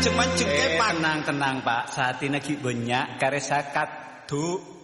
mancing-mancing eh, kepan. Tenang tenang Pak, saat ini lagi banyak karena sakat kado